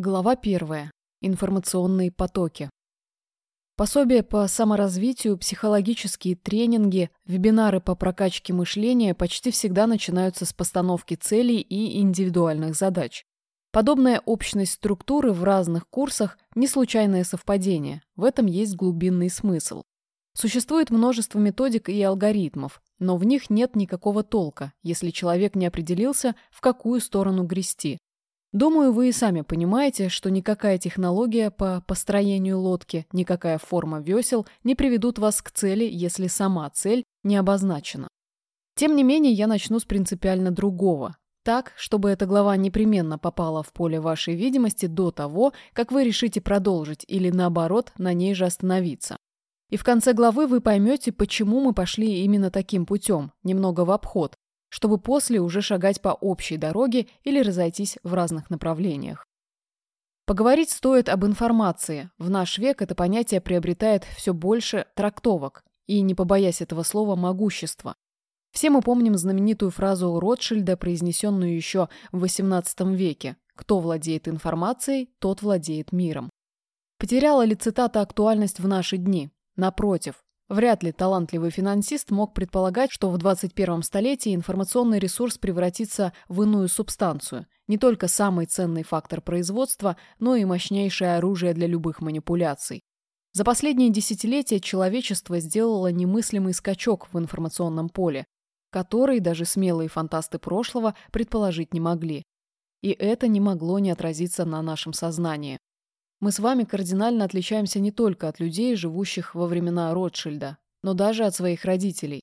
Глава первая. Информационные потоки. Пособия по саморазвитию, психологические тренинги, вебинары по прокачке мышления почти всегда начинаются с постановки целей и индивидуальных задач. Подобная общность структуры в разных курсах – не случайное совпадение, в этом есть глубинный смысл. Существует множество методик и алгоритмов, но в них нет никакого толка, если человек не определился, в какую сторону грести. Думаю, вы и сами понимаете, что никакая технология по построению лодки, никакая форма весел не приведут вас к цели, если сама цель не обозначена. Тем не менее, я начну с принципиально другого. Так, чтобы эта глава непременно попала в поле вашей видимости до того, как вы решите продолжить или, наоборот, на ней же остановиться. И в конце главы вы поймете, почему мы пошли именно таким путем, немного в обход, чтобы после уже шагать по общей дороге или разойтись в разных направлениях. Поговорить стоит об информации. В наш век это понятие приобретает все больше трактовок и, не побоясь этого слова, могущества. Все мы помним знаменитую фразу Ротшильда, произнесенную еще в XVIII веке «Кто владеет информацией, тот владеет миром». Потеряла ли цитата актуальность в наши дни? Напротив, Вряд ли талантливый финансист мог предполагать, что в 21 столетии информационный ресурс превратится в иную субстанцию, не только самый ценный фактор производства, но и мощнейшее оружие для любых манипуляций. За последние десятилетия человечество сделало немыслимый скачок в информационном поле, который даже смелые фантасты прошлого предположить не могли. И это не могло не отразиться на нашем сознании. Мы с вами кардинально отличаемся не только от людей, живущих во времена Ротшильда, но даже от своих родителей.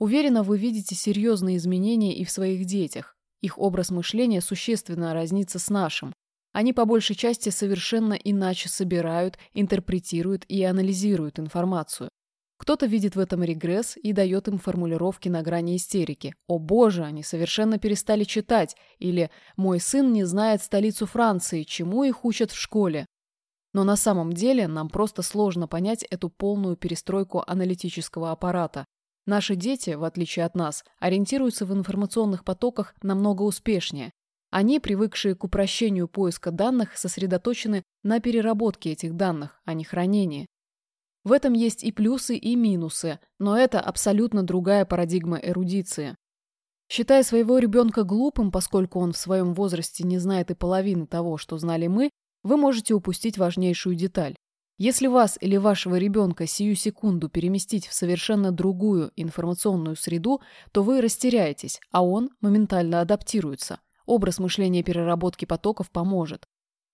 Уверена, вы видите серьезные изменения и в своих детях. Их образ мышления существенно разнится с нашим. Они по большей части совершенно иначе собирают, интерпретируют и анализируют информацию. Кто-то видит в этом регресс и дает им формулировки на грани истерики. «О боже, они совершенно перестали читать» или «Мой сын не знает столицу Франции, чему их учат в школе». Но на самом деле нам просто сложно понять эту полную перестройку аналитического аппарата. Наши дети, в отличие от нас, ориентируются в информационных потоках намного успешнее. Они, привыкшие к упрощению поиска данных, сосредоточены на переработке этих данных, а не хранении. В этом есть и плюсы, и минусы, но это абсолютно другая парадигма эрудиции. Считая своего ребенка глупым, поскольку он в своем возрасте не знает и половины того, что знали мы, вы можете упустить важнейшую деталь. Если вас или вашего ребенка сию секунду переместить в совершенно другую информационную среду, то вы растеряетесь, а он моментально адаптируется. Образ мышления переработки потоков поможет.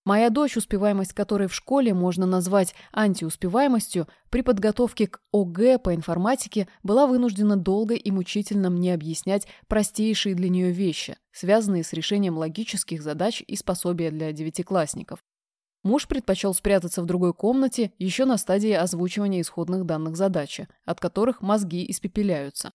Моя дочь, успеваемость которой в школе можно назвать антиуспеваемостью, при подготовке к ОГЭ по информатике была вынуждена долго и мучительно мне объяснять простейшие для нее вещи, связанные с решением логических задач и способия для девятиклассников. Муж предпочел спрятаться в другой комнате еще на стадии озвучивания исходных данных задачи, от которых мозги испепеляются.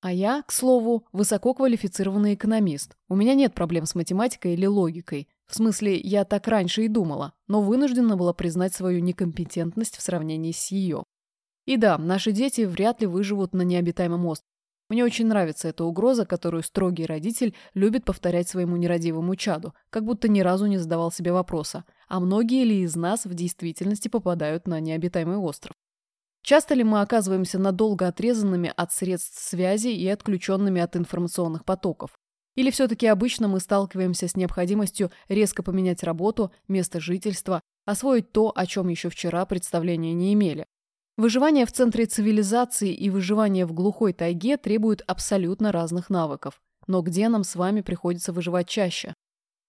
А я, к слову, высококвалифицированный экономист. У меня нет проблем с математикой или логикой. В смысле, я так раньше и думала, но вынуждена была признать свою некомпетентность в сравнении с ее. И да, наши дети вряд ли выживут на необитаемом острове. Мне очень нравится эта угроза, которую строгий родитель любит повторять своему нерадивому чаду, как будто ни разу не задавал себе вопроса, а многие ли из нас в действительности попадают на необитаемый остров. Часто ли мы оказываемся надолго отрезанными от средств связи и отключенными от информационных потоков? Или все-таки обычно мы сталкиваемся с необходимостью резко поменять работу, место жительства, освоить то, о чем еще вчера представления не имели? Выживание в центре цивилизации и выживание в глухой тайге требуют абсолютно разных навыков. Но где нам с вами приходится выживать чаще?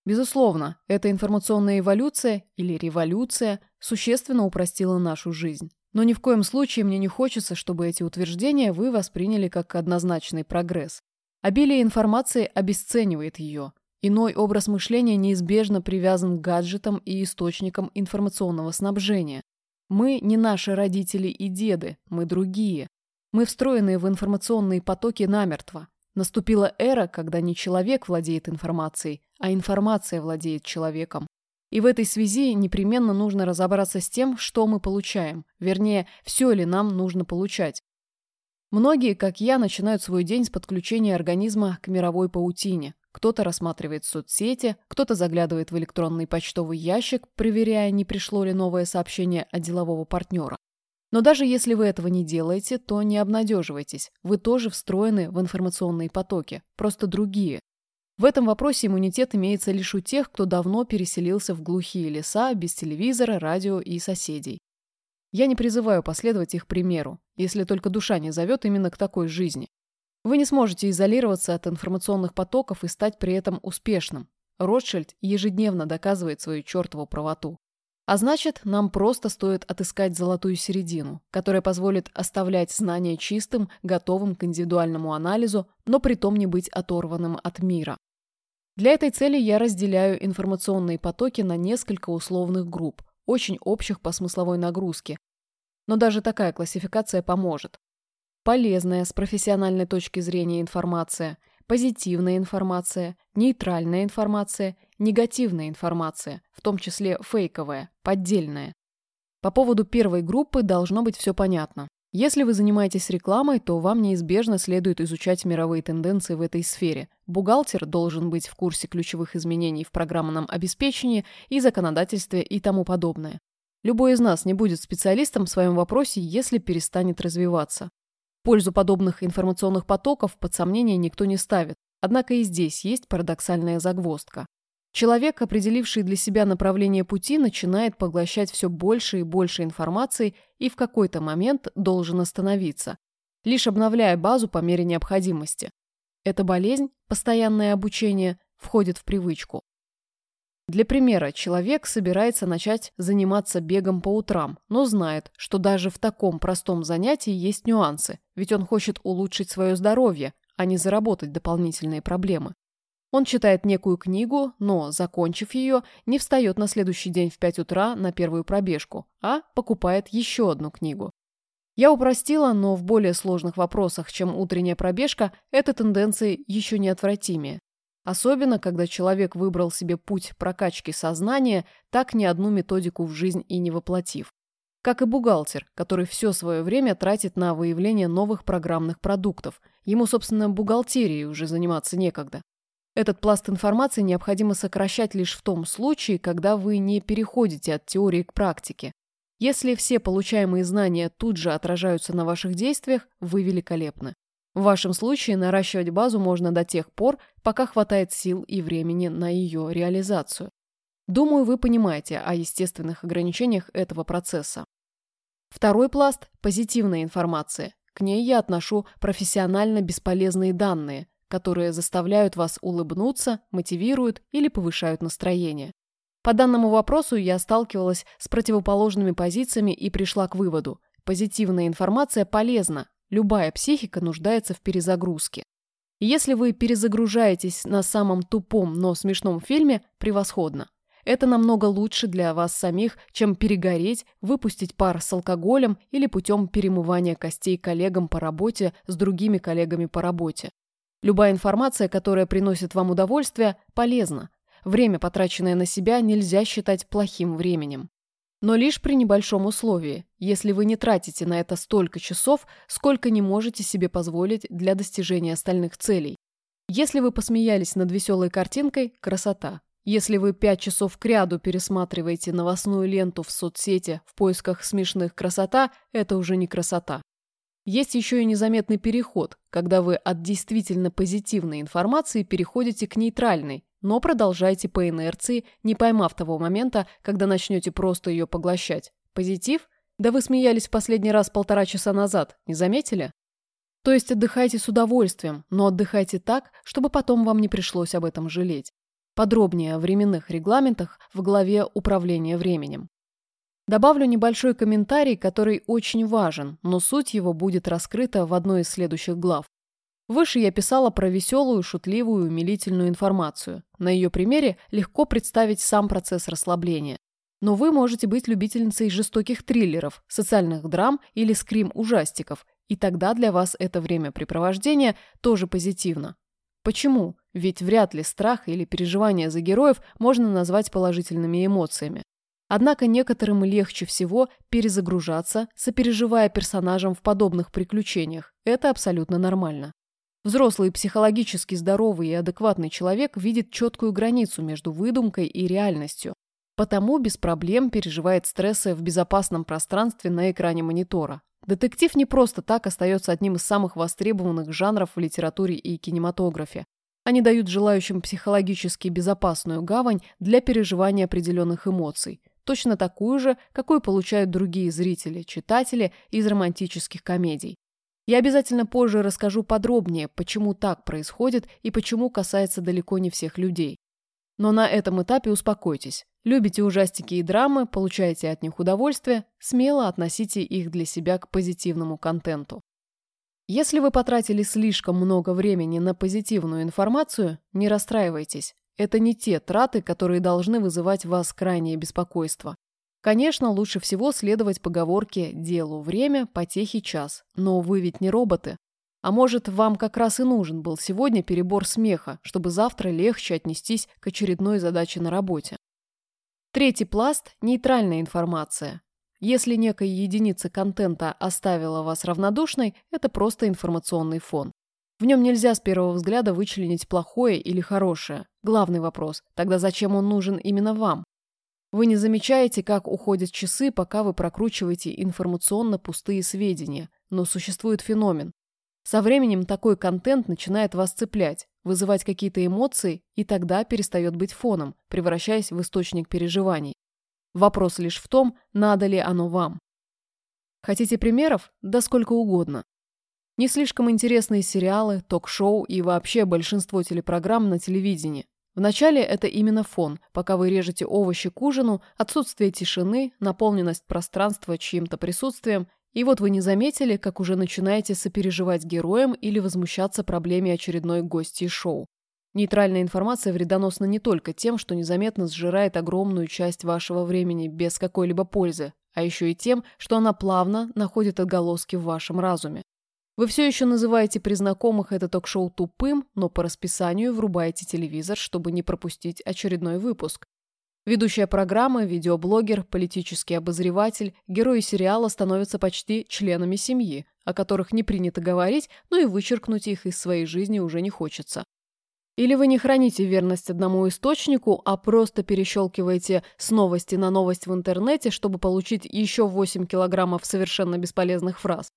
Безусловно, эта информационная эволюция или революция существенно упростила нашу жизнь. Но ни в коем случае мне не хочется, чтобы эти утверждения вы восприняли как однозначный прогресс. Обилие информации обесценивает ее. Иной образ мышления неизбежно привязан к гаджетам и источникам информационного снабжения. Мы не наши родители и деды, мы другие. Мы встроены в информационные потоки намертво. Наступила эра, когда не человек владеет информацией, а информация владеет человеком. И в этой связи непременно нужно разобраться с тем, что мы получаем, вернее, все ли нам нужно получать. Многие, как я, начинают свой день с подключения организма к мировой паутине, кто-то рассматривает соцсети, кто-то заглядывает в электронный почтовый ящик, проверяя, не пришло ли новое сообщение от делового партнера. Но даже если вы этого не делаете, то не обнадеживайтесь. Вы тоже встроены в информационные потоки, просто другие. В этом вопросе иммунитет имеется лишь у тех, кто давно переселился в глухие леса без телевизора, радио и соседей. Я не призываю последовать их примеру, если только душа не зовет именно к такой жизни. Вы не сможете изолироваться от информационных потоков и стать при этом успешным. Ротшильд ежедневно доказывает свою чертову правоту. А значит, нам просто стоит отыскать золотую середину, которая позволит оставлять знания чистым, готовым к индивидуальному анализу, но при том не быть оторванным от мира. Для этой цели я разделяю информационные потоки на несколько условных групп, очень общих по смысловой нагрузке. Но даже такая классификация поможет. Полезная с профессиональной точки зрения информация, позитивная информация, нейтральная информация, негативная информация, в том числе фейковая, поддельная. По поводу первой группы должно быть все понятно. Если вы занимаетесь рекламой, то вам неизбежно следует изучать мировые тенденции в этой сфере. Бухгалтер должен быть в курсе ключевых изменений в программном обеспечении и законодательстве и тому подобное. Любой из нас не будет специалистом в своем вопросе, если перестанет развиваться. Пользу подобных информационных потоков под сомнение никто не ставит. Однако и здесь есть парадоксальная загвоздка. Человек, определивший для себя направление пути, начинает поглощать все больше и больше информации и в какой-то момент должен остановиться, лишь обновляя базу по мере необходимости. Эта болезнь, постоянное обучение, входит в привычку. Для примера, человек собирается начать заниматься бегом по утрам, но знает, что даже в таком простом занятии есть нюансы, ведь он хочет улучшить свое здоровье, а не заработать дополнительные проблемы. Он читает некую книгу, но, закончив ее, не встает на следующий день в 5 утра на первую пробежку, а покупает еще одну книгу. Я упростила, но в более сложных вопросах, чем утренняя пробежка, эта тенденция еще неотвратимее. Особенно, когда человек выбрал себе путь прокачки сознания, так ни одну методику в жизнь и не воплотив. Как и бухгалтер, который все свое время тратит на выявление новых программных продуктов. Ему, собственно, бухгалтерией уже заниматься некогда. Этот пласт информации необходимо сокращать лишь в том случае, когда вы не переходите от теории к практике. Если все получаемые знания тут же отражаются на ваших действиях, вы великолепны. В вашем случае наращивать базу можно до тех пор, пока хватает сил и времени на ее реализацию. Думаю, вы понимаете о естественных ограничениях этого процесса. Второй пласт – позитивная информация. К ней я отношу профессионально бесполезные данные, которые заставляют вас улыбнуться, мотивируют или повышают настроение. По данному вопросу я сталкивалась с противоположными позициями и пришла к выводу – позитивная информация полезна, Любая психика нуждается в перезагрузке. Если вы перезагружаетесь на самом тупом, но смешном фильме, превосходно. Это намного лучше для вас самих, чем перегореть, выпустить пар с алкоголем или путем перемывания костей коллегам по работе с другими коллегами по работе. Любая информация, которая приносит вам удовольствие, полезна. Время, потраченное на себя, нельзя считать плохим временем. Но лишь при небольшом условии, если вы не тратите на это столько часов, сколько не можете себе позволить для достижения остальных целей. Если вы посмеялись над веселой картинкой – красота. Если вы пять часов кряду пересматриваете новостную ленту в соцсети в поисках смешных красота – это уже не красота. Есть еще и незаметный переход, когда вы от действительно позитивной информации переходите к нейтральной, но продолжайте по инерции, не поймав того момента, когда начнете просто ее поглощать. Позитив? Да вы смеялись в последний раз полтора часа назад, не заметили? То есть отдыхайте с удовольствием, но отдыхайте так, чтобы потом вам не пришлось об этом жалеть. Подробнее о временных регламентах в главе «Управление временем». Добавлю небольшой комментарий, который очень важен, но суть его будет раскрыта в одной из следующих глав. Выше я писала про веселую, шутливую, умилительную информацию. На ее примере легко представить сам процесс расслабления. Но вы можете быть любительницей жестоких триллеров, социальных драм или скрим-ужастиков, и тогда для вас это времяпрепровождение тоже позитивно. Почему? Ведь вряд ли страх или переживание за героев можно назвать положительными эмоциями. Однако некоторым легче всего перезагружаться, сопереживая персонажам в подобных приключениях. Это абсолютно нормально. Взрослый психологически здоровый и адекватный человек видит четкую границу между выдумкой и реальностью. Потому без проблем переживает стрессы в безопасном пространстве на экране монитора. Детектив не просто так остается одним из самых востребованных жанров в литературе и кинематографе. Они дают желающим психологически безопасную гавань для переживания определенных эмоций, точно такую же, какую получают другие зрители, читатели из романтических комедий. Я обязательно позже расскажу подробнее, почему так происходит и почему касается далеко не всех людей. Но на этом этапе успокойтесь. Любите ужастики и драмы, получаете от них удовольствие, смело относите их для себя к позитивному контенту. Если вы потратили слишком много времени на позитивную информацию, не расстраивайтесь. Это не те траты, которые должны вызывать вас крайнее беспокойство. Конечно, лучше всего следовать поговорке «делу время, потехи час». Но вы ведь не роботы. А может, вам как раз и нужен был сегодня перебор смеха, чтобы завтра легче отнестись к очередной задаче на работе. Третий пласт – нейтральная информация. Если некая единица контента оставила вас равнодушной, это просто информационный фон. В нем нельзя с первого взгляда вычленить плохое или хорошее. Главный вопрос – тогда зачем он нужен именно вам? Вы не замечаете, как уходят часы, пока вы прокручиваете информационно пустые сведения, но существует феномен. Со временем такой контент начинает вас цеплять, вызывать какие-то эмоции и тогда перестает быть фоном, превращаясь в источник переживаний. Вопрос лишь в том, надо ли оно вам. Хотите примеров? Да сколько угодно. Не слишком интересные сериалы, ток-шоу и вообще большинство телепрограмм на телевидении. Вначале это именно фон, пока вы режете овощи к ужину, отсутствие тишины, наполненность пространства чьим-то присутствием и вот вы не заметили, как уже начинаете сопереживать героям или возмущаться проблеме очередной гости шоу. Нейтральная информация вредоносна не только тем, что незаметно сжирает огромную часть вашего времени без какой-либо пользы, а еще и тем, что она плавно находит отголоски в вашем разуме. Вы все еще называете при знакомых это ток-шоу тупым, но по расписанию врубаете телевизор, чтобы не пропустить очередной выпуск. Ведущая программы, видеоблогер, политический обозреватель, герои сериала становятся почти членами семьи, о которых не принято говорить, но и вычеркнуть их из своей жизни уже не хочется. Или вы не храните верность одному источнику, а просто перещелкиваете с новости на новость в интернете, чтобы получить еще 8 килограммов совершенно бесполезных фраз.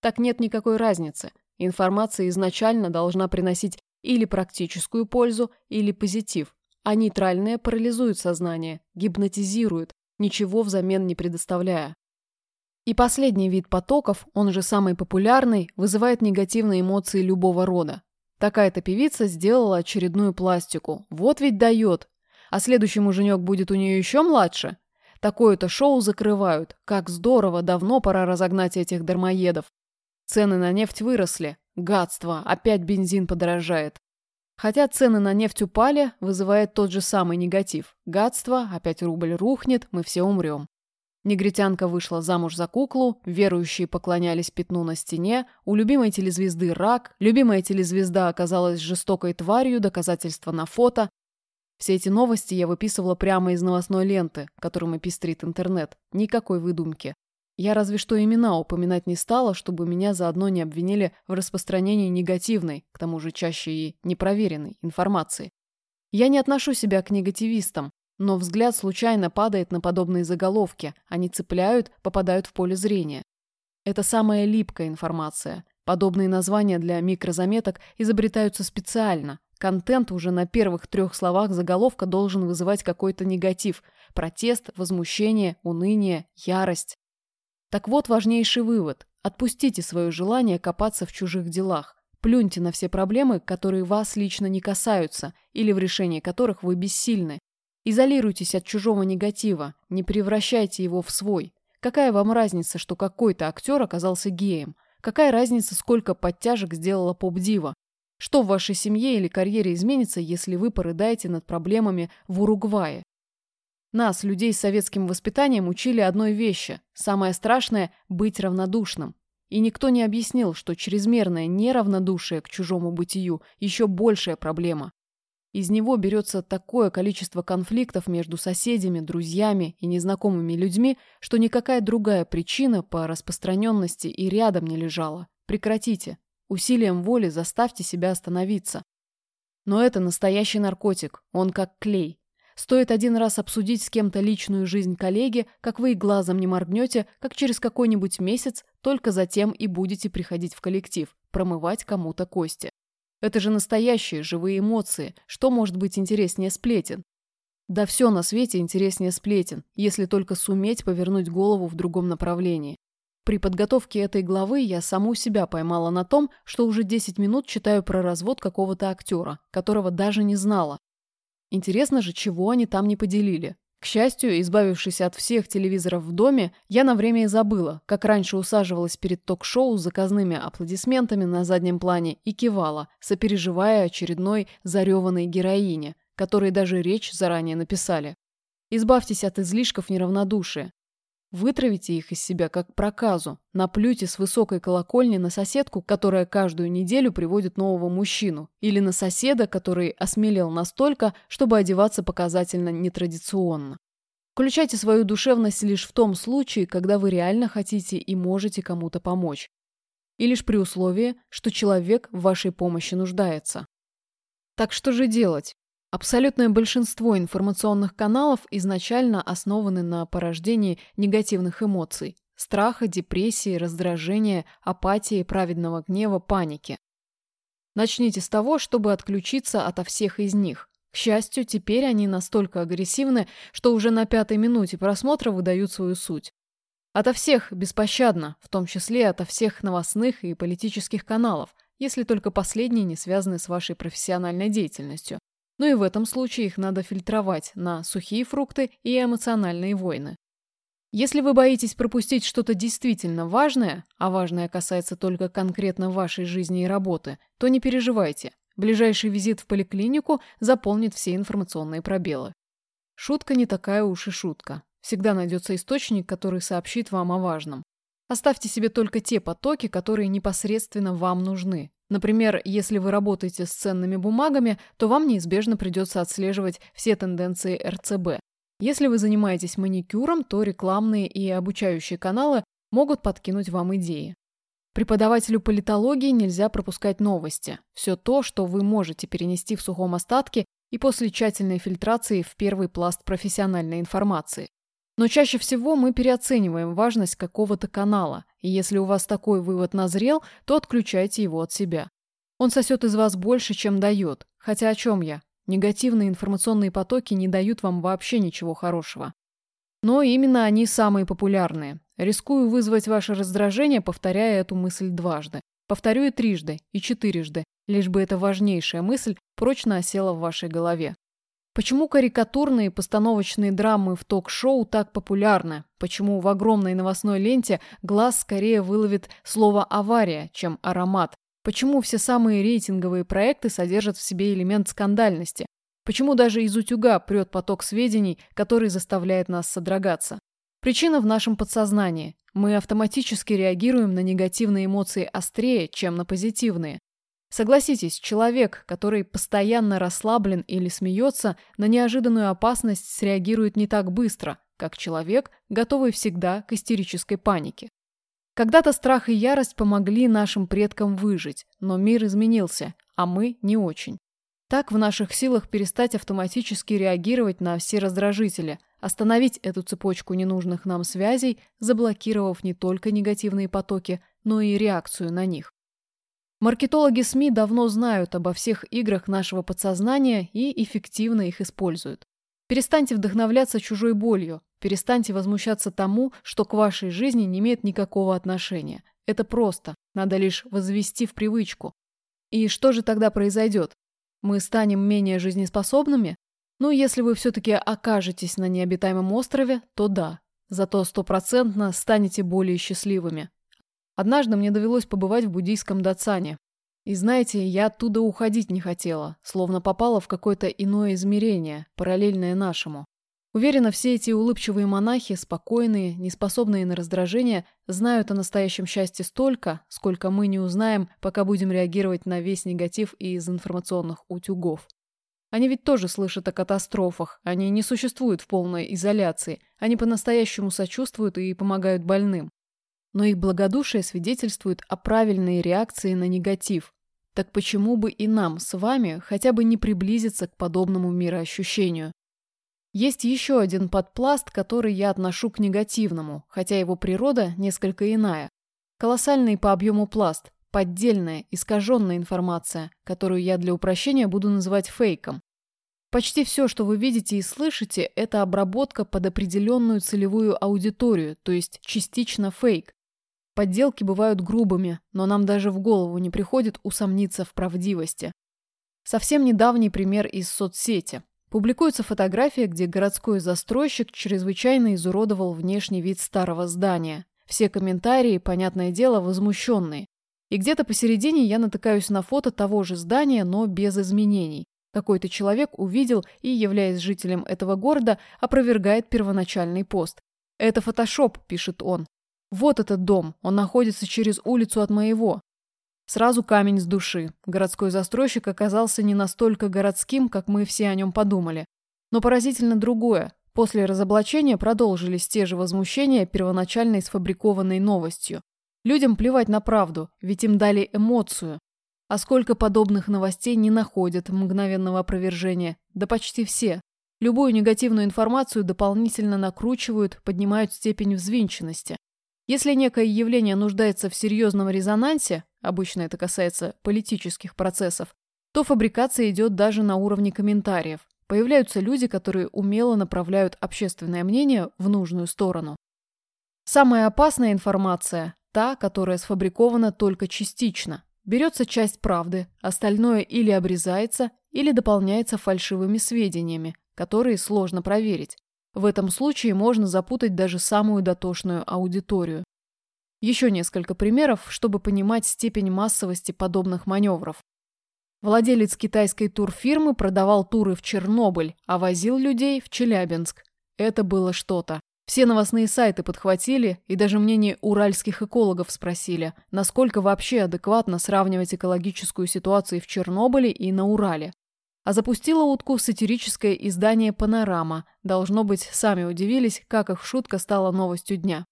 Так нет никакой разницы. Информация изначально должна приносить или практическую пользу, или позитив, а нейтральные парализуют сознание, гипнотизируют, ничего взамен не предоставляя. И последний вид потоков, он же самый популярный, вызывает негативные эмоции любого рода. Такая-то певица сделала очередную пластику. Вот ведь дает. А следующий муженек будет у нее еще младше? Такое-то шоу закрывают. Как здорово, давно пора разогнать этих дармоедов. Цены на нефть выросли. Гадство, опять бензин подорожает. Хотя цены на нефть упали, вызывает тот же самый негатив. Гадство, опять рубль рухнет, мы все умрем. Негритянка вышла замуж за куклу, верующие поклонялись пятну на стене, у любимой телезвезды рак, любимая телезвезда оказалась жестокой тварью, доказательства на фото. Все эти новости я выписывала прямо из новостной ленты, которым пестрит интернет. Никакой выдумки. Я разве что имена упоминать не стала, чтобы меня заодно не обвинили в распространении негативной, к тому же чаще и непроверенной, информации. Я не отношу себя к негативистам, но взгляд случайно падает на подобные заголовки, они цепляют, попадают в поле зрения. Это самая липкая информация. Подобные названия для микрозаметок изобретаются специально. Контент уже на первых трех словах заголовка должен вызывать какой-то негатив – протест, возмущение, уныние, ярость. Так вот важнейший вывод. Отпустите свое желание копаться в чужих делах. Плюньте на все проблемы, которые вас лично не касаются или в решении которых вы бессильны. Изолируйтесь от чужого негатива, не превращайте его в свой. Какая вам разница, что какой-то актер оказался геем? Какая разница, сколько подтяжек сделала поп-дива? Что в вашей семье или карьере изменится, если вы порыдаете над проблемами в Уругвае? Нас, людей с советским воспитанием, учили одной вещи. Самое страшное – быть равнодушным. И никто не объяснил, что чрезмерное неравнодушие к чужому бытию – еще большая проблема. Из него берется такое количество конфликтов между соседями, друзьями и незнакомыми людьми, что никакая другая причина по распространенности и рядом не лежала. Прекратите. Усилием воли заставьте себя остановиться. Но это настоящий наркотик, он как клей. Стоит один раз обсудить с кем-то личную жизнь коллеги, как вы и глазом не моргнете, как через какой-нибудь месяц только затем и будете приходить в коллектив, промывать кому-то кости. Это же настоящие живые эмоции. Что может быть интереснее сплетен? Да все на свете интереснее сплетен, если только суметь повернуть голову в другом направлении. При подготовке этой главы я саму себя поймала на том, что уже 10 минут читаю про развод какого-то актера, которого даже не знала. Интересно же, чего они там не поделили. К счастью, избавившись от всех телевизоров в доме, я на время и забыла, как раньше усаживалась перед ток-шоу с заказными аплодисментами на заднем плане и кивала, сопереживая очередной зареванной героине, которой даже речь заранее написали. Избавьтесь от излишков неравнодушия. Вытравите их из себя как проказу, наплюйте с высокой колокольни на соседку, которая каждую неделю приводит нового мужчину, или на соседа, который осмелел настолько, чтобы одеваться показательно нетрадиционно. Включайте свою душевность лишь в том случае, когда вы реально хотите и можете кому-то помочь. И лишь при условии, что человек в вашей помощи нуждается. Так что же делать? Абсолютное большинство информационных каналов изначально основаны на порождении негативных эмоций – страха, депрессии, раздражения, апатии, праведного гнева, паники. Начните с того, чтобы отключиться ото всех из них. К счастью, теперь они настолько агрессивны, что уже на пятой минуте просмотра выдают свою суть. Ото всех беспощадно, в том числе ото всех новостных и политических каналов, если только последние не связаны с вашей профессиональной деятельностью. Но и в этом случае их надо фильтровать на сухие фрукты и эмоциональные войны. Если вы боитесь пропустить что-то действительно важное, а важное касается только конкретно вашей жизни и работы, то не переживайте. Ближайший визит в поликлинику заполнит все информационные пробелы. Шутка не такая уж и шутка. Всегда найдется источник, который сообщит вам о важном. Оставьте себе только те потоки, которые непосредственно вам нужны. Например, если вы работаете с ценными бумагами, то вам неизбежно придется отслеживать все тенденции РЦБ. Если вы занимаетесь маникюром, то рекламные и обучающие каналы могут подкинуть вам идеи. Преподавателю политологии нельзя пропускать новости. Все то, что вы можете перенести в сухом остатке и после тщательной фильтрации в первый пласт профессиональной информации. Но чаще всего мы переоцениваем важность какого-то канала, если у вас такой вывод назрел, то отключайте его от себя. Он сосет из вас больше, чем дает. Хотя о чем я? Негативные информационные потоки не дают вам вообще ничего хорошего. Но именно они самые популярные. Рискую вызвать ваше раздражение, повторяя эту мысль дважды. Повторю и трижды, и четырежды, лишь бы эта важнейшая мысль прочно осела в вашей голове. Почему карикатурные постановочные драмы в ток-шоу так популярны? Почему в огромной новостной ленте глаз скорее выловит слово «авария», чем «аромат»? Почему все самые рейтинговые проекты содержат в себе элемент скандальности? Почему даже из утюга прет поток сведений, который заставляет нас содрогаться? Причина в нашем подсознании. Мы автоматически реагируем на негативные эмоции острее, чем на позитивные. Согласитесь, человек, который постоянно расслаблен или смеется, на неожиданную опасность среагирует не так быстро, как человек, готовый всегда к истерической панике. Когда-то страх и ярость помогли нашим предкам выжить, но мир изменился, а мы не очень. Так в наших силах перестать автоматически реагировать на все раздражители, остановить эту цепочку ненужных нам связей, заблокировав не только негативные потоки, но и реакцию на них. Маркетологи СМИ давно знают обо всех играх нашего подсознания и эффективно их используют. Перестаньте вдохновляться чужой болью, перестаньте возмущаться тому, что к вашей жизни не имеет никакого отношения. Это просто, надо лишь возвести в привычку. И что же тогда произойдет? Мы станем менее жизнеспособными? Ну, если вы все-таки окажетесь на необитаемом острове, то да. Зато стопроцентно станете более счастливыми. Однажды мне довелось побывать в буддийском Дацане. И знаете, я оттуда уходить не хотела, словно попала в какое-то иное измерение, параллельное нашему. Уверена, все эти улыбчивые монахи, спокойные, неспособные на раздражение, знают о настоящем счастье столько, сколько мы не узнаем, пока будем реагировать на весь негатив из информационных утюгов. Они ведь тоже слышат о катастрофах, они не существуют в полной изоляции, они по-настоящему сочувствуют и помогают больным. Но их благодушие свидетельствует о правильной реакции на негатив. Так почему бы и нам с вами хотя бы не приблизиться к подобному мироощущению? Есть еще один подпласт, который я отношу к негативному, хотя его природа несколько иная. Колоссальный по объему пласт, поддельная, искаженная информация, которую я для упрощения буду называть фейком. Почти все, что вы видите и слышите, это обработка под определенную целевую аудиторию, то есть частично фейк. Подделки бывают грубыми, но нам даже в голову не приходит усомниться в правдивости. Совсем недавний пример из соцсети. Публикуется фотография, где городской застройщик чрезвычайно изуродовал внешний вид старого здания. Все комментарии, понятное дело, возмущенные. И где-то посередине я натыкаюсь на фото того же здания, но без изменений. Какой-то человек увидел и, являясь жителем этого города, опровергает первоначальный пост. «Это фотошоп», – пишет он. «Вот этот дом, он находится через улицу от моего». Сразу камень с души. Городской застройщик оказался не настолько городским, как мы все о нем подумали. Но поразительно другое. После разоблачения продолжились те же возмущения первоначальной сфабрикованной новостью. Людям плевать на правду, ведь им дали эмоцию. А сколько подобных новостей не находят мгновенного опровержения? Да почти все. Любую негативную информацию дополнительно накручивают, поднимают степень взвинченности. Если некое явление нуждается в серьезном резонансе, обычно это касается политических процессов, то фабрикация идет даже на уровне комментариев. Появляются люди, которые умело направляют общественное мнение в нужную сторону. Самая опасная информация – та, которая сфабрикована только частично. Берется часть правды, остальное или обрезается, или дополняется фальшивыми сведениями, которые сложно проверить. В этом случае можно запутать даже самую дотошную аудиторию. Еще несколько примеров, чтобы понимать степень массовости подобных маневров. Владелец китайской турфирмы продавал туры в Чернобыль, а возил людей в Челябинск. Это было что-то. Все новостные сайты подхватили, и даже мнение уральских экологов спросили, насколько вообще адекватно сравнивать экологическую ситуацию в Чернобыле и на Урале. А запустила утку сатирическое издание «Панорама». Должно быть, сами удивились, как их шутка стала новостью дня.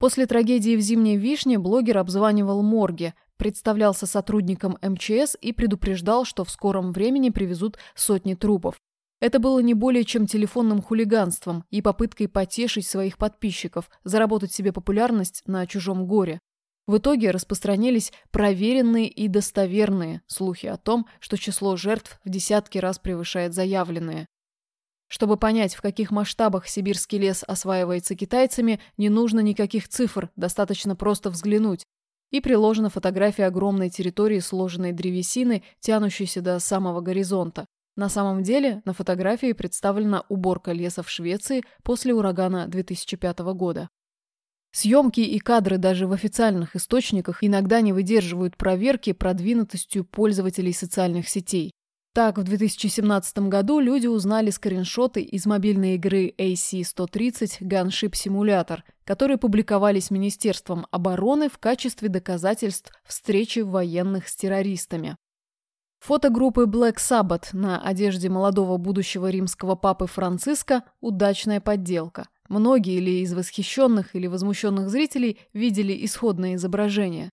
После трагедии в «Зимней вишне» блогер обзванивал морги, представлялся сотрудником МЧС и предупреждал, что в скором времени привезут сотни трупов. Это было не более чем телефонным хулиганством и попыткой потешить своих подписчиков, заработать себе популярность на чужом горе. В итоге распространились проверенные и достоверные слухи о том, что число жертв в десятки раз превышает заявленные. Чтобы понять, в каких масштабах сибирский лес осваивается китайцами, не нужно никаких цифр, достаточно просто взглянуть и приложена фотография огромной территории сложенной древесины, тянущейся до самого горизонта. На самом деле на фотографии представлена уборка леса в Швеции после урагана 2005 года. Съемки и кадры даже в официальных источниках иногда не выдерживают проверки продвинутостью пользователей социальных сетей. Так, в 2017 году люди узнали скриншоты из мобильной игры AC-130 Gunship Simulator, которые публиковались Министерством обороны в качестве доказательств встречи военных с террористами. Фото группы Black Sabbath на одежде молодого будущего римского папы Франциска – удачная подделка. Многие или из восхищенных или возмущенных зрителей видели исходное изображение.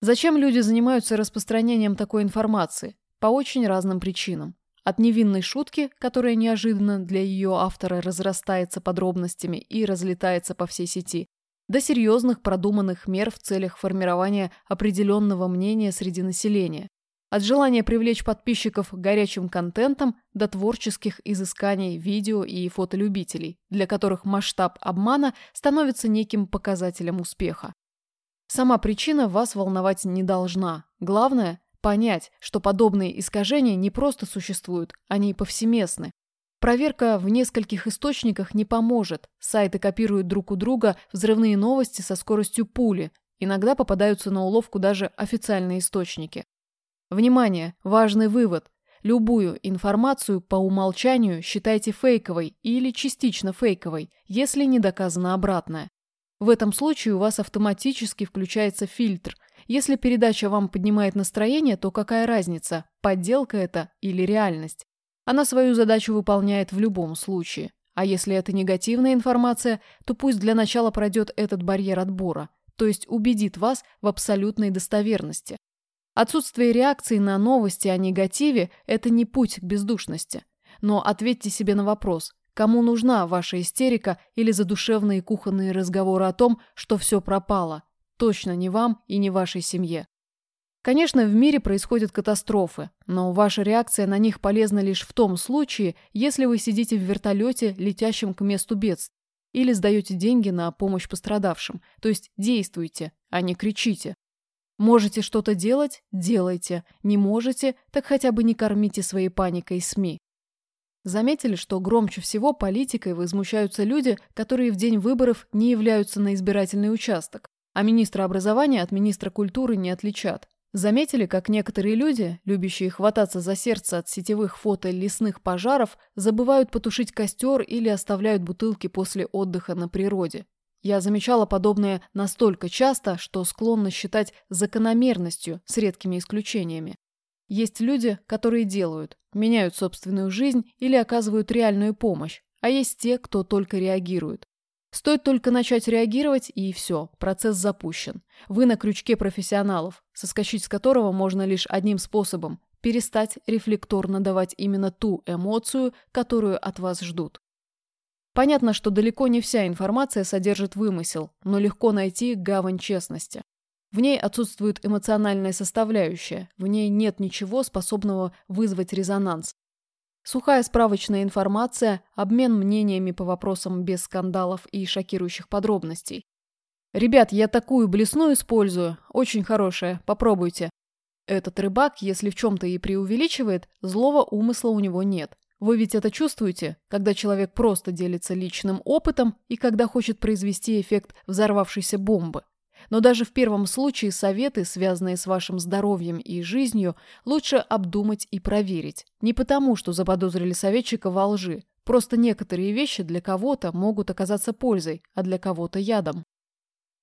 Зачем люди занимаются распространением такой информации? По очень разным причинам. От невинной шутки, которая неожиданно для ее автора разрастается подробностями и разлетается по всей сети, до серьезных продуманных мер в целях формирования определенного мнения среди населения. От желания привлечь подписчиков горячим контентом до творческих изысканий видео и фотолюбителей, для которых масштаб обмана становится неким показателем успеха. Сама причина вас волновать не должна. Главное Понять, что подобные искажения не просто существуют, они повсеместны. Проверка в нескольких источниках не поможет. Сайты копируют друг у друга взрывные новости со скоростью пули. Иногда попадаются на уловку даже официальные источники. Внимание! Важный вывод. Любую информацию по умолчанию считайте фейковой или частично фейковой, если не доказано обратное. В этом случае у вас автоматически включается фильтр – если передача вам поднимает настроение, то какая разница, подделка это или реальность? Она свою задачу выполняет в любом случае. А если это негативная информация, то пусть для начала пройдет этот барьер отбора. то есть убедит вас в абсолютной достоверности. Отсутствие реакции на новости о негативе – это не путь к бездушности. Но ответьте себе на вопрос, кому нужна ваша истерика или задушевные кухонные разговоры о том, что все пропало. Точно не вам и не вашей семье. Конечно, в мире происходят катастрофы, но ваша реакция на них полезна лишь в том случае, если вы сидите в вертолете, летящем к месту бедствия, или сдаете деньги на помощь пострадавшим, то есть действуйте, а не кричите. Можете что-то делать – делайте, не можете – так хотя бы не кормите своей паникой СМИ. Заметили, что громче всего политикой возмущаются люди, которые в день выборов не являются на избирательный участок, а министра образования от министра культуры не отличат. Заметили, как некоторые люди, любящие хвататься за сердце от сетевых фото лесных пожаров, забывают потушить костер или оставляют бутылки после отдыха на природе? Я замечала подобное настолько часто, что склонна считать закономерностью с редкими исключениями. Есть люди, которые делают, меняют собственную жизнь или оказывают реальную помощь, а есть те, кто только реагирует. Стоит только начать реагировать, и все, процесс запущен. Вы на крючке профессионалов, соскочить с которого можно лишь одним способом – перестать рефлекторно давать именно ту эмоцию, которую от вас ждут. Понятно, что далеко не вся информация содержит вымысел, но легко найти гавань честности. В ней отсутствует эмоциональная составляющая, в ней нет ничего, способного вызвать резонанс, Сухая справочная информация, обмен мнениями по вопросам без скандалов и шокирующих подробностей. «Ребят, я такую блесну использую. Очень хорошая. Попробуйте». Этот рыбак, если в чем-то и преувеличивает, злого умысла у него нет. Вы ведь это чувствуете, когда человек просто делится личным опытом и когда хочет произвести эффект взорвавшейся бомбы. Но даже в первом случае советы, связанные с вашим здоровьем и жизнью, лучше обдумать и проверить. Не потому, что заподозрили советчика во лжи. Просто некоторые вещи для кого-то могут оказаться пользой, а для кого-то ядом.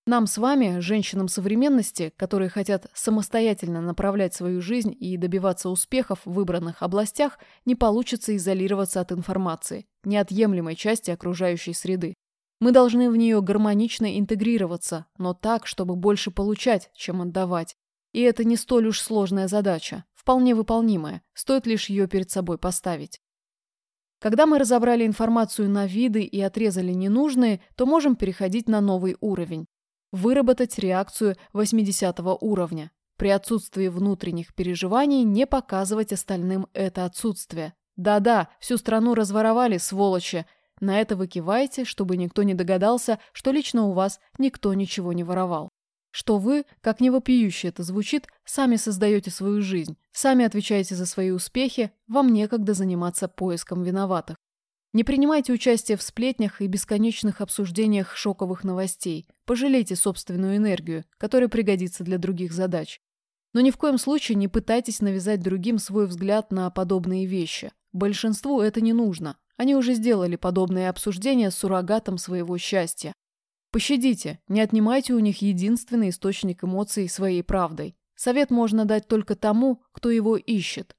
Нам с вами, женщинам современности, которые хотят самостоятельно направлять свою жизнь и добиваться успехов в выбранных областях, не получится изолироваться от информации, неотъемлемой части окружающей среды. Мы должны в нее гармонично интегрироваться, но так, чтобы больше получать, чем отдавать. И это не столь уж сложная задача, вполне выполнимая, стоит лишь ее перед собой поставить. Когда мы разобрали информацию на виды и отрезали ненужные, то можем переходить на новый уровень. Выработать реакцию 80 уровня. При отсутствии внутренних переживаний не показывать остальным это отсутствие. Да-да, всю страну разворовали, сволочи, на это вы киваете, чтобы никто не догадался, что лично у вас никто ничего не воровал. Что вы, как не это звучит, сами создаете свою жизнь, сами отвечаете за свои успехи, вам некогда заниматься поиском виноватых. Не принимайте участие в сплетнях и бесконечных обсуждениях шоковых новостей. Пожалейте собственную энергию, которая пригодится для других задач. Но ни в коем случае не пытайтесь навязать другим свой взгляд на подобные вещи. Большинству это не нужно. Они уже сделали подобные обсуждения суррогатом своего счастья. Пощадите, не отнимайте у них единственный источник эмоций своей правдой. Совет можно дать только тому, кто его ищет.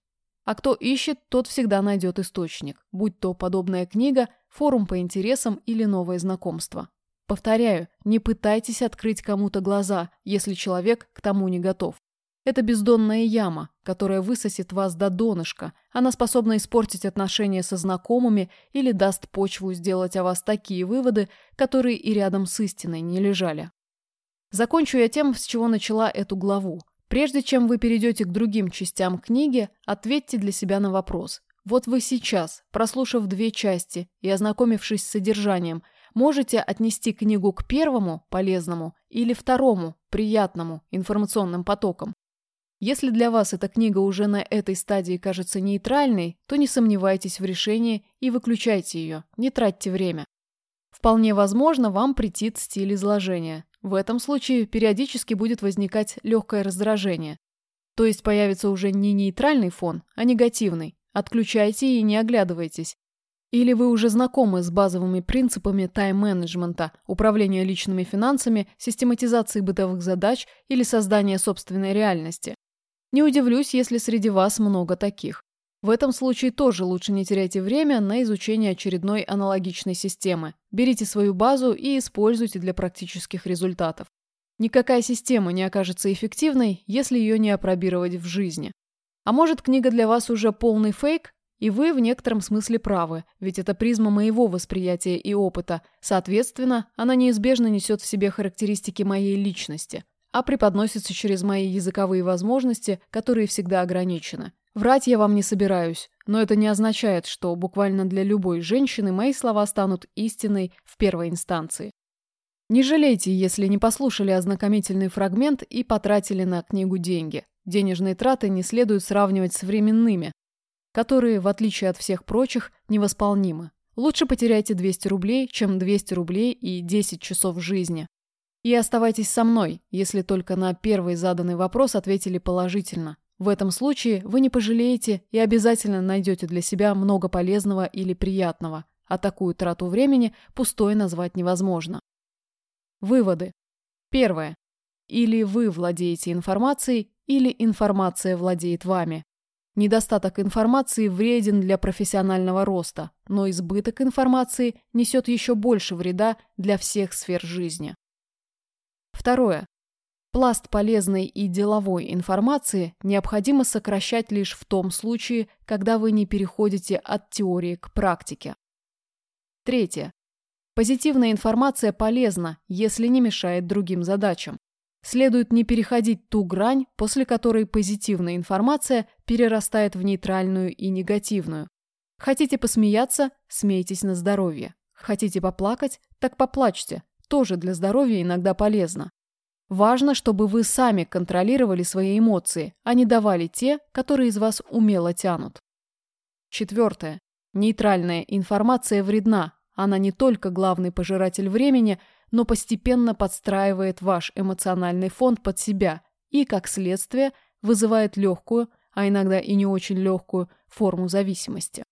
А кто ищет, тот всегда найдет источник, будь то подобная книга, форум по интересам или новое знакомство. Повторяю, не пытайтесь открыть кому-то глаза, если человек к тому не готов. Это бездонная яма, которая высосет вас до донышка. Она способна испортить отношения со знакомыми или даст почву сделать о вас такие выводы, которые и рядом с истиной не лежали. Закончу я тем, с чего начала эту главу. Прежде чем вы перейдете к другим частям книги, ответьте для себя на вопрос. Вот вы сейчас, прослушав две части и ознакомившись с содержанием, можете отнести книгу к первому, полезному, или второму, приятному, информационным потокам. Если для вас эта книга уже на этой стадии кажется нейтральной, то не сомневайтесь в решении и выключайте ее, не тратьте время. Вполне возможно, вам претит стиль изложения. В этом случае периодически будет возникать легкое раздражение. То есть появится уже не нейтральный фон, а негативный. Отключайте и не оглядывайтесь. Или вы уже знакомы с базовыми принципами тайм-менеджмента, управления личными финансами, систематизации бытовых задач или создания собственной реальности. Не удивлюсь, если среди вас много таких. В этом случае тоже лучше не теряйте время на изучение очередной аналогичной системы. Берите свою базу и используйте для практических результатов. Никакая система не окажется эффективной, если ее не опробировать в жизни. А может, книга для вас уже полный фейк? И вы в некотором смысле правы, ведь это призма моего восприятия и опыта. Соответственно, она неизбежно несет в себе характеристики моей личности, а преподносится через мои языковые возможности, которые всегда ограничены. Врать я вам не собираюсь, но это не означает, что буквально для любой женщины мои слова станут истиной в первой инстанции. Не жалейте, если не послушали ознакомительный фрагмент и потратили на книгу деньги. Денежные траты не следует сравнивать с временными, которые, в отличие от всех прочих, невосполнимы. Лучше потеряйте 200 рублей, чем 200 рублей и 10 часов жизни. И оставайтесь со мной, если только на первый заданный вопрос ответили положительно. В этом случае вы не пожалеете и обязательно найдете для себя много полезного или приятного, а такую трату времени пустой назвать невозможно. Выводы. Первое. Или вы владеете информацией, или информация владеет вами. Недостаток информации вреден для профессионального роста, но избыток информации несет еще больше вреда для всех сфер жизни. Второе. Пласт полезной и деловой информации необходимо сокращать лишь в том случае, когда вы не переходите от теории к практике. Третье. Позитивная информация полезна, если не мешает другим задачам. Следует не переходить ту грань, после которой позитивная информация перерастает в нейтральную и негативную. Хотите посмеяться – смейтесь на здоровье. Хотите поплакать – так поплачьте. Тоже для здоровья иногда полезно. Важно, чтобы вы сами контролировали свои эмоции, а не давали те, которые из вас умело тянут. Четвертое. Нейтральная информация вредна. Она не только главный пожиратель времени, но постепенно подстраивает ваш эмоциональный фонд под себя и, как следствие, вызывает легкую, а иногда и не очень легкую, форму зависимости.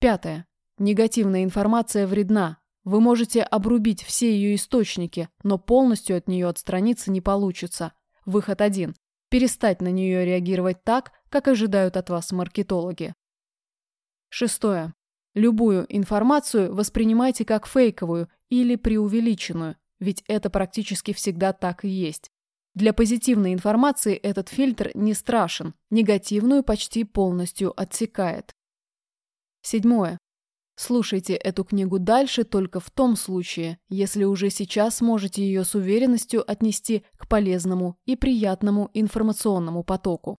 Пятое. Негативная информация вредна, вы можете обрубить все ее источники, но полностью от нее отстраниться не получится. Выход один – перестать на нее реагировать так, как ожидают от вас маркетологи. Шестое. Любую информацию воспринимайте как фейковую или преувеличенную, ведь это практически всегда так и есть. Для позитивной информации этот фильтр не страшен, негативную почти полностью отсекает. Седьмое. Слушайте эту книгу дальше только в том случае, если уже сейчас можете ее с уверенностью отнести к полезному и приятному информационному потоку.